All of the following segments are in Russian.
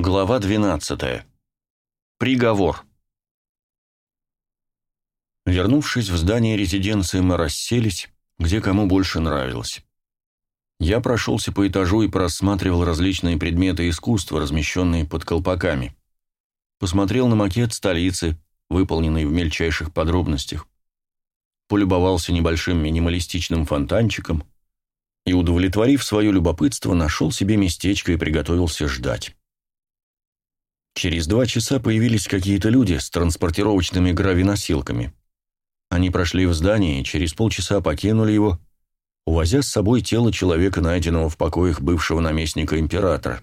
Глава 12. Приговор. Вернувшись в здание резиденции, мы расселись, где кому больше нравилось. Я прошелся по этажу и просматривал различные предметы искусства, размещенные под колпаками. Посмотрел на макет столицы, выполненный в мельчайших подробностях. Полюбовался небольшим минималистичным фонтанчиком и, удовлетворив свое любопытство, нашел себе местечко и приготовился ждать. Через два часа появились какие-то люди с транспортировочными гравиносилками. Они прошли в здание и через полчаса покинули его, увозя с собой тело человека, найденного в покоях бывшего наместника императора,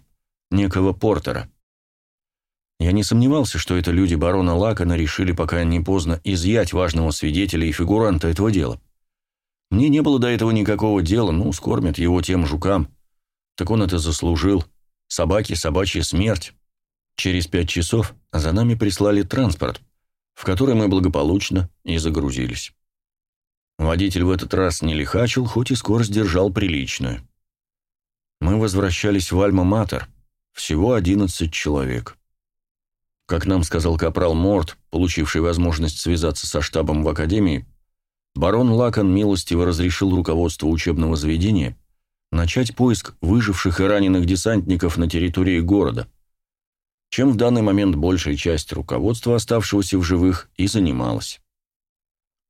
некого Портера. Я не сомневался, что это люди барона Лакана решили, пока не поздно, изъять важного свидетеля и фигуранта этого дела. Мне не было до этого никакого дела, ну, скормят его тем жукам. Так он это заслужил. Собаки, собачья смерть. Через пять часов за нами прислали транспорт, в который мы благополучно и загрузились. Водитель в этот раз не лихачил, хоть и скорость держал приличную. Мы возвращались в Альма-Матер, всего 11 человек. Как нам сказал капрал Морт, получивший возможность связаться со штабом в Академии, барон Лакан милостиво разрешил руководству учебного заведения начать поиск выживших и раненых десантников на территории города – чем в данный момент большая часть руководства, оставшегося в живых, и занималась.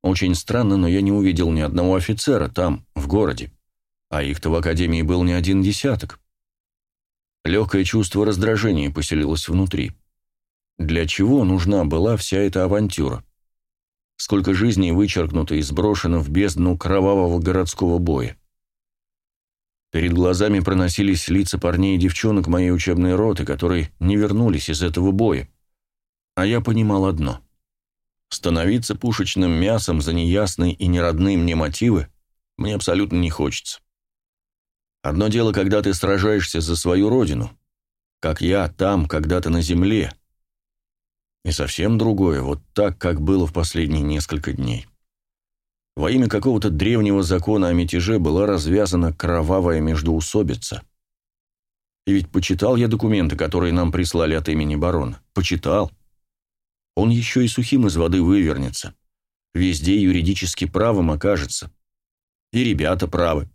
Очень странно, но я не увидел ни одного офицера там, в городе, а их-то в академии был не один десяток. Легкое чувство раздражения поселилось внутри. Для чего нужна была вся эта авантюра? Сколько жизней вычеркнуто и сброшено в бездну кровавого городского боя? Перед глазами проносились лица парней и девчонок моей учебной роты, которые не вернулись из этого боя. А я понимал одно. Становиться пушечным мясом за неясные и неродные мне мотивы мне абсолютно не хочется. Одно дело, когда ты сражаешься за свою родину, как я там, когда-то на земле, и совсем другое, вот так, как было в последние несколько дней. Во имя какого-то древнего закона о мятеже была развязана кровавая междоусобица. И ведь почитал я документы, которые нам прислали от имени барона. Почитал. Он еще и сухим из воды вывернется. Везде юридически правым окажется. И ребята правы.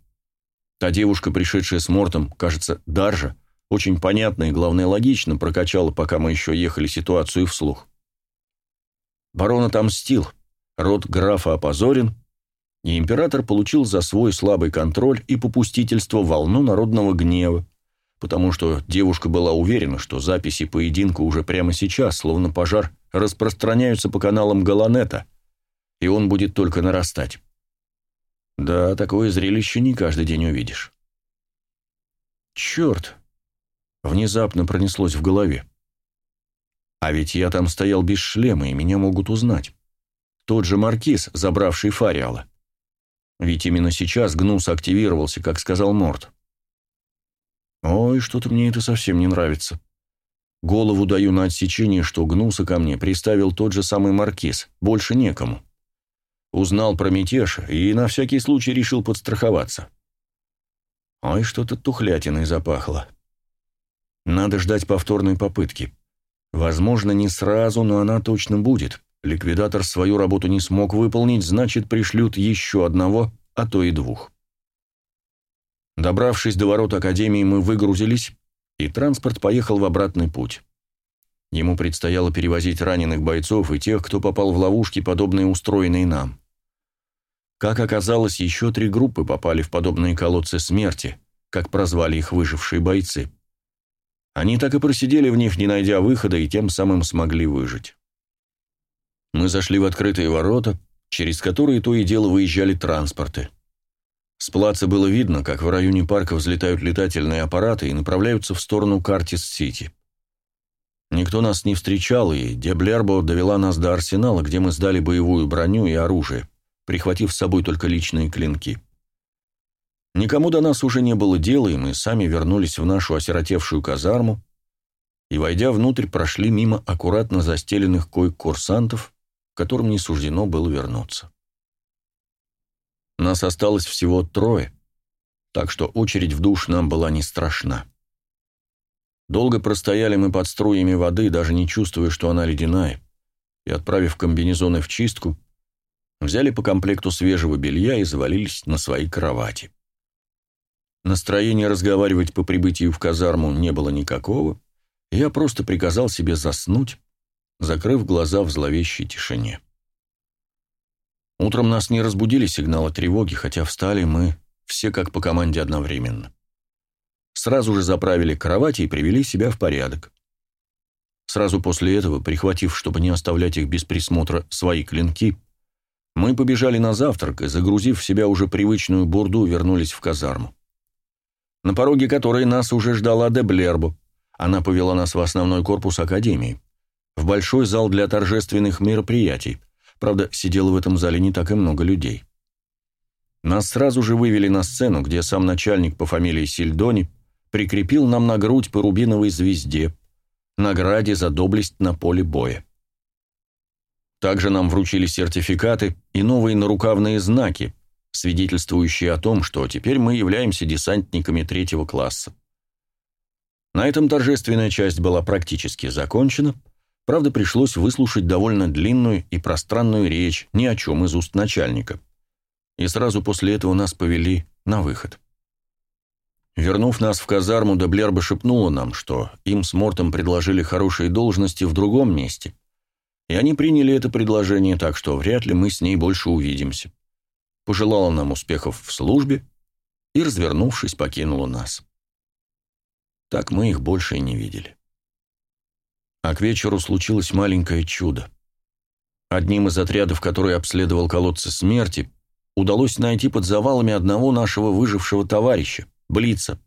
Та девушка, пришедшая с Мортом, кажется, Даржа, очень понятно и, главное, логично прокачала, пока мы еще ехали ситуацию вслух. Барон отомстил. Род графа опозорен, и император получил за свой слабый контроль и попустительство волну народного гнева, потому что девушка была уверена, что записи поединка уже прямо сейчас, словно пожар, распространяются по каналам Галанета, и он будет только нарастать. Да, такое зрелище не каждый день увидишь. Черт! Внезапно пронеслось в голове. А ведь я там стоял без шлема, и меня могут узнать. Тот же маркиз, забравший Фариала. Ведь именно сейчас Гнус активировался, как сказал Морт. Ой, что-то мне это совсем не нравится. Голову даю на отсечение, что Гнуса ко мне приставил тот же самый Маркиз, больше некому. Узнал про мятеж и на всякий случай решил подстраховаться. Ой, что-то тухлятиной запахло. Надо ждать повторной попытки. Возможно, не сразу, но она точно будет. Ликвидатор свою работу не смог выполнить, значит, пришлют еще одного, а то и двух. Добравшись до ворот Академии, мы выгрузились, и транспорт поехал в обратный путь. Ему предстояло перевозить раненых бойцов и тех, кто попал в ловушки, подобные устроенные нам. Как оказалось, еще три группы попали в подобные колодцы смерти, как прозвали их выжившие бойцы. Они так и просидели в них, не найдя выхода, и тем самым смогли выжить. Мы зашли в открытые ворота, через которые то и дело выезжали транспорты. С плаца было видно, как в районе парка взлетают летательные аппараты и направляются в сторону Картис-Сити. Никто нас не встречал, и Деблербо довела нас до арсенала, где мы сдали боевую броню и оружие, прихватив с собой только личные клинки. Никому до нас уже не было дела, и мы сами вернулись в нашу осиротевшую казарму, и, войдя внутрь, прошли мимо аккуратно застеленных койк курсантов, которым не суждено было вернуться. Нас осталось всего трое, так что очередь в душ нам была не страшна. Долго простояли мы под струями воды, даже не чувствуя, что она ледяная, и, отправив комбинезоны в чистку, взяли по комплекту свежего белья и завалились на свои кровати. Настроения разговаривать по прибытию в казарму не было никакого, я просто приказал себе заснуть, закрыв глаза в зловещей тишине. Утром нас не разбудили сигналы тревоги, хотя встали мы все как по команде одновременно. Сразу же заправили кровати и привели себя в порядок. Сразу после этого, прихватив, чтобы не оставлять их без присмотра, свои клинки, мы побежали на завтрак и, загрузив в себя уже привычную бурду, вернулись в казарму. На пороге которой нас уже ждала Деблербо. Она повела нас в основной корпус Академии, в большой зал для торжественных мероприятий. Правда, сидело в этом зале не так и много людей. Нас сразу же вывели на сцену, где сам начальник по фамилии Сильдони прикрепил нам на грудь по рубиновой звезде, награде за доблесть на поле боя. Также нам вручили сертификаты и новые нарукавные знаки, свидетельствующие о том, что теперь мы являемся десантниками третьего класса. На этом торжественная часть была практически закончена, правда пришлось выслушать довольно длинную и пространную речь ни о чем из уст начальника. И сразу после этого нас повели на выход. Вернув нас в казарму, Деблерба шепнула нам, что им с Мортом предложили хорошие должности в другом месте, и они приняли это предложение так, что вряд ли мы с ней больше увидимся. Пожелала нам успехов в службе и, развернувшись, покинула нас. Так мы их больше и не видели. А к вечеру случилось маленькое чудо. Одним из отрядов, который обследовал колодцы смерти, удалось найти под завалами одного нашего выжившего товарища, Блица.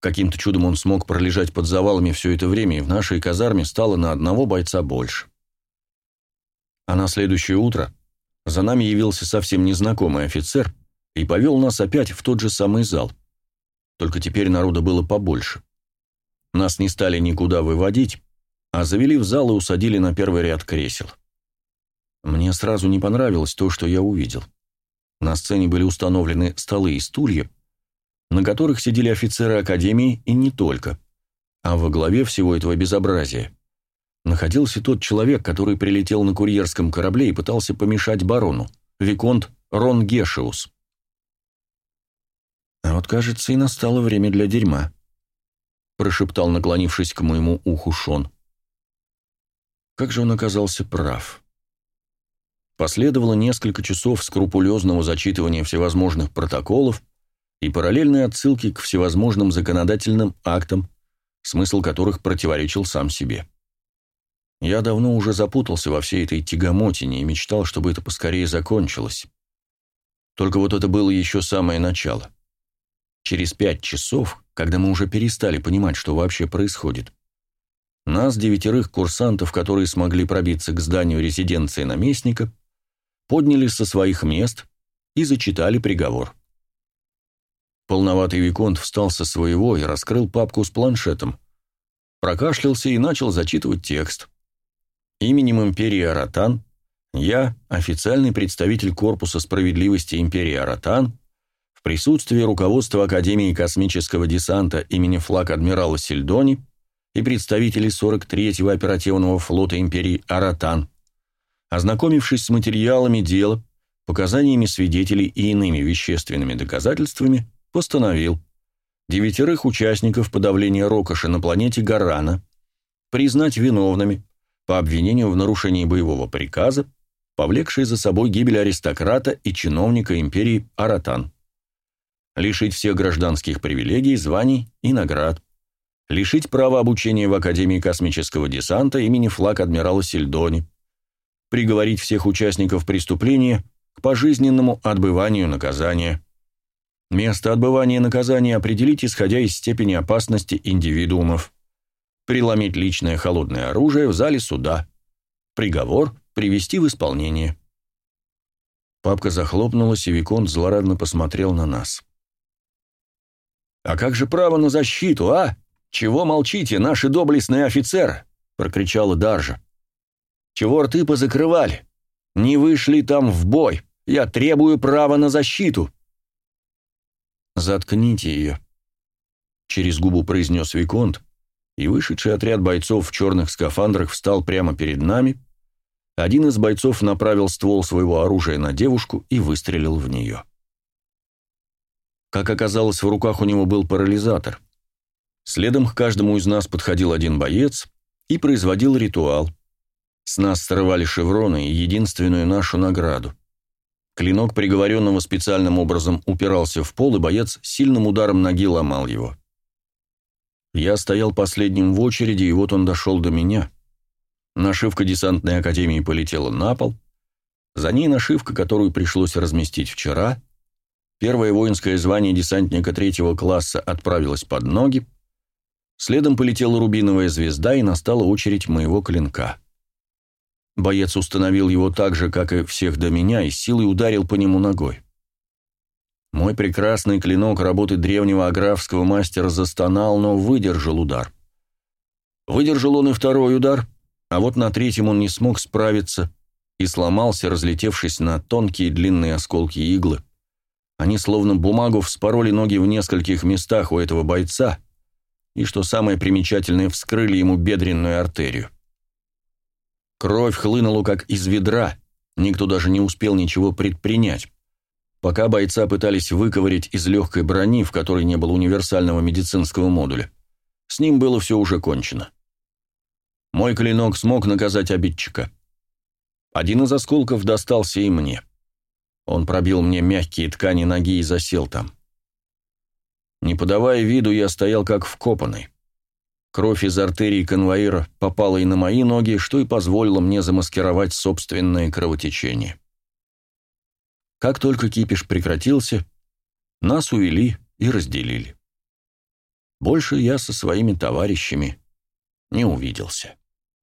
Каким-то чудом он смог пролежать под завалами все это время, и в нашей казарме стало на одного бойца больше. А на следующее утро за нами явился совсем незнакомый офицер и повел нас опять в тот же самый зал. Только теперь народа было побольше. Нас не стали никуда выводить, а завели в зал и усадили на первый ряд кресел. Мне сразу не понравилось то, что я увидел. На сцене были установлены столы и стулья, на которых сидели офицеры Академии и не только. А во главе всего этого безобразия находился тот человек, который прилетел на курьерском корабле и пытался помешать барону, Виконт Рон Гешиус. «А вот, кажется, и настало время для дерьма», — прошептал, наклонившись к моему уху Шон. Как же он оказался прав. Последовало несколько часов скрупулезного зачитывания всевозможных протоколов, и параллельные отсылки к всевозможным законодательным актам, смысл которых противоречил сам себе. Я давно уже запутался во всей этой тягомотине и мечтал, чтобы это поскорее закончилось. Только вот это было еще самое начало. Через пять часов, когда мы уже перестали понимать, что вообще происходит, нас, девятерых курсантов, которые смогли пробиться к зданию резиденции наместника, подняли со своих мест и зачитали приговор. Полноватый Виконт встал со своего и раскрыл папку с планшетом. Прокашлялся и начал зачитывать текст. Именем империи Аратан я, официальный представитель Корпуса справедливости империи Аратан, в присутствии руководства Академии космического десанта имени флаг адмирала Сильдони и представителей 43-го оперативного флота империи Аратан, ознакомившись с материалами дела, показаниями свидетелей и иными вещественными доказательствами, постановил. Девятерых участников подавления Рокоши на планете Гарана признать виновными по обвинению в нарушении боевого приказа, повлекшей за собой гибель аристократа и чиновника империи Аратан, лишить всех гражданских привилегий, званий и наград, лишить права обучения в Академии космического десанта имени флаг адмирала Сильдони, приговорить всех участников преступления к пожизненному отбыванию наказания, Место отбывания наказания определить, исходя из степени опасности индивидуумов. Преломить личное холодное оружие в зале суда. Приговор привести в исполнение. Папка захлопнулась, и Виконт злорадно посмотрел на нас. «А как же право на защиту, а? Чего молчите, наши доблестные офицеры?» — прокричала Даржа. «Чего рты позакрывали? Не вышли там в бой. Я требую права на защиту!» «Заткните ее», — через губу произнес Виконт, и вышедший отряд бойцов в черных скафандрах встал прямо перед нами. Один из бойцов направил ствол своего оружия на девушку и выстрелил в нее. Как оказалось, в руках у него был парализатор. Следом к каждому из нас подходил один боец и производил ритуал. С нас срывали шевроны и единственную нашу награду. Клинок приговоренного специальным образом упирался в пол, и боец сильным ударом ноги ломал его. Я стоял последним в очереди, и вот он дошел до меня. Нашивка десантной академии полетела на пол. За ней нашивка, которую пришлось разместить вчера. Первое воинское звание десантника третьего класса отправилось под ноги. Следом полетела рубиновая звезда, и настала очередь моего клинка. Боец установил его так же, как и всех до меня, и силой ударил по нему ногой. Мой прекрасный клинок работы древнего аграфского мастера застонал, но выдержал удар. Выдержал он и второй удар, а вот на третьем он не смог справиться и сломался, разлетевшись на тонкие длинные осколки иглы. Они словно бумагу вспороли ноги в нескольких местах у этого бойца, и, что самое примечательное, вскрыли ему бедренную артерию. Кровь хлынула как из ведра, никто даже не успел ничего предпринять. Пока бойца пытались выковырять из легкой брони, в которой не было универсального медицинского модуля, с ним было все уже кончено. Мой клинок смог наказать обидчика. Один из осколков достался и мне. Он пробил мне мягкие ткани ноги и засел там. Не подавая виду, я стоял как вкопанный. Кровь из артерии конвоира попала и на мои ноги, что и позволило мне замаскировать собственное кровотечение. Как только кипиш прекратился, нас увели и разделили. Больше я со своими товарищами не увиделся.